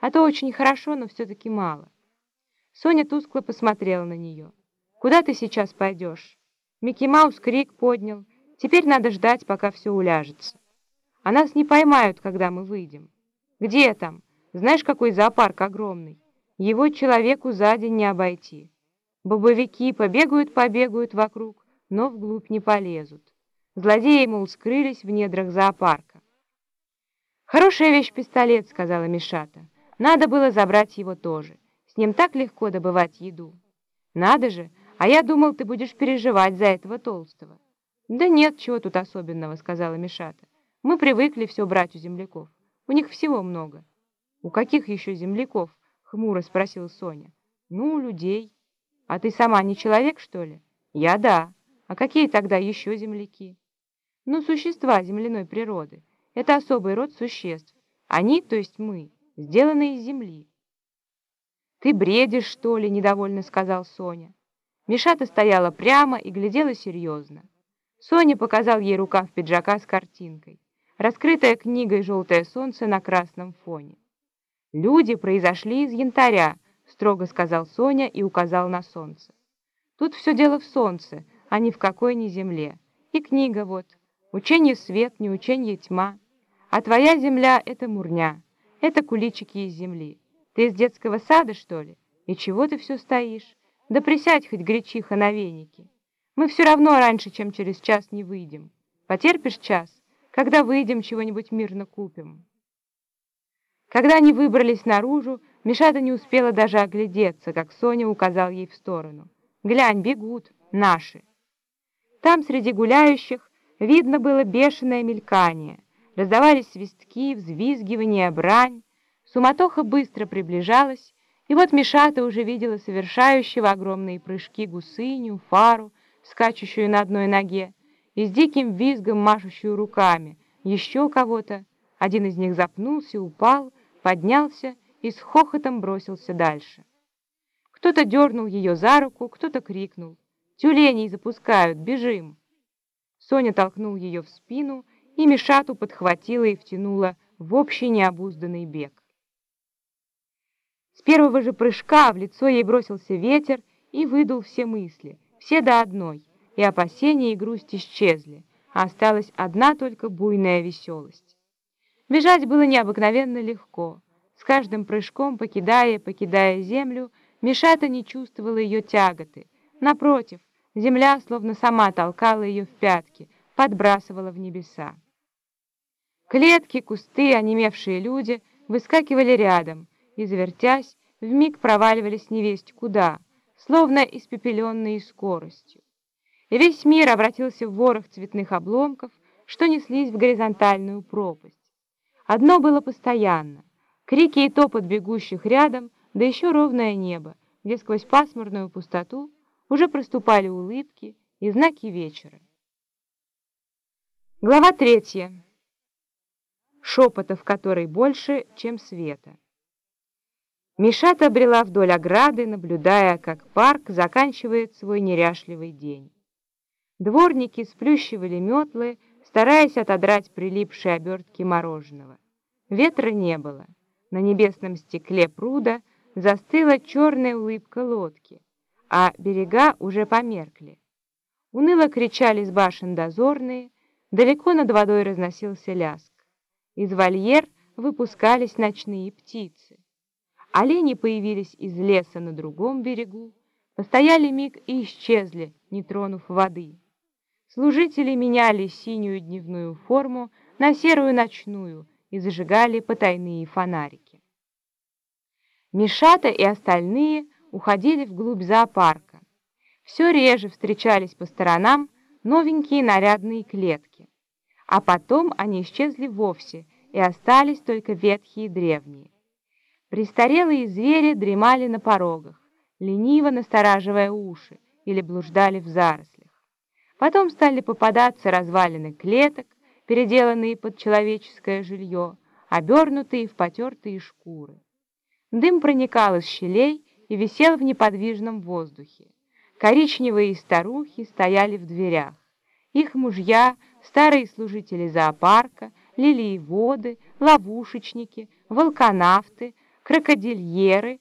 а то очень хорошо, но все-таки мало. Соня тускло посмотрела на нее. «Куда ты сейчас пойдешь?» Микки Маус крик поднял. «Теперь надо ждать, пока все уляжется. А нас не поймают, когда мы выйдем. Где там? Знаешь, какой зоопарк огромный? Его человеку за день не обойти. Бобовики побегают-побегают вокруг, но вглубь не полезут. Злодеи, мол, скрылись в недрах зоопарка. «Хорошая вещь пистолет», — сказала Мишата. «Надо было забрать его тоже. С ним так легко добывать еду». «Надо же! А я думал, ты будешь переживать за этого толстого». «Да нет, чего тут особенного», — сказала Мишата. «Мы привыкли все брать у земляков. У них всего много». «У каких еще земляков?» — хмуро спросила Соня. «Ну, у людей». «А ты сама не человек, что ли?» «Я да. А какие тогда еще земляки?» «Ну, существа земляной природы». Это особый род существ. Они, то есть мы, сделаны из земли. «Ты бредишь, что ли?» — недовольно сказал Соня. Мишата стояла прямо и глядела серьезно. Соня показал ей рукав пиджака с картинкой. Раскрытая книгой «Желтое солнце» на красном фоне. «Люди произошли из янтаря», — строго сказал Соня и указал на солнце. «Тут все дело в солнце, а ни в какой ни земле. И книга вот. Учение свет, не учение тьма». А твоя земля — это мурня, это куличики из земли. Ты из детского сада, что ли? И чего ты все стоишь? Да присядь хоть гречиха на веники. Мы все равно раньше, чем через час не выйдем. Потерпишь час? Когда выйдем, чего-нибудь мирно купим. Когда они выбрались наружу, Мишата не успела даже оглядеться, как Соня указал ей в сторону. «Глянь, бегут, наши!» Там среди гуляющих видно было бешеное мелькание — Раздавались свистки, взвизгивания, брань. Суматоха быстро приближалась, и вот Мишата уже видела совершающего огромные прыжки гусыню, фару, скачущую на одной ноге, и с диким визгом машущую руками, еще кого-то. Один из них запнулся, упал, поднялся и с хохотом бросился дальше. Кто-то дернул ее за руку, кто-то крикнул. «Тюленей запускают! Бежим!» Соня толкнул ее в спину и Мишату подхватила и втянула в общий необузданный бег. С первого же прыжка в лицо ей бросился ветер и выдул все мысли, все до одной, и опасения и грусть исчезли, а осталась одна только буйная веселость. Бежать было необыкновенно легко. С каждым прыжком, покидая, покидая землю, Мишата не чувствовала ее тяготы. Напротив, земля словно сама толкала ее в пятки, подбрасывала в небеса. Клетки, кусты, онемевшие люди выскакивали рядом и, завертясь, вмиг проваливались невесть куда, словно испепеленные скоростью. И весь мир обратился в ворох цветных обломков, что неслись в горизонтальную пропасть. Одно было постоянно — крики и топот бегущих рядом, да еще ровное небо, где сквозь пасмурную пустоту уже проступали улыбки и знаки вечера. Глава третья шепота в которой больше, чем света. Мишата обрела вдоль ограды, наблюдая, как парк заканчивает свой неряшливый день. Дворники сплющивали метлы, стараясь отодрать прилипшие обертки мороженого. Ветра не было. На небесном стекле пруда застыла черная улыбка лодки, а берега уже померкли. Уныло кричали с башен дозорные, далеко над водой разносился ляск. Из вольер выпускались ночные птицы. Олени появились из леса на другом берегу, постояли миг и исчезли, не тронув воды. Служители меняли синюю дневную форму на серую ночную и зажигали потайные фонарики. Мишата и остальные уходили вглубь зоопарка. Все реже встречались по сторонам новенькие нарядные клетки а потом они исчезли вовсе, и остались только ветхие и древние. Престарелые звери дремали на порогах, лениво настораживая уши, или блуждали в зарослях. Потом стали попадаться развалины клеток, переделанные под человеческое жилье, обернутые в потертые шкуры. Дым проникал из щелей и висел в неподвижном воздухе. Коричневые старухи стояли в дверях. Их мужья старые служители зоопарка, лилии воды, ловушечники, волконавты, крокодильеры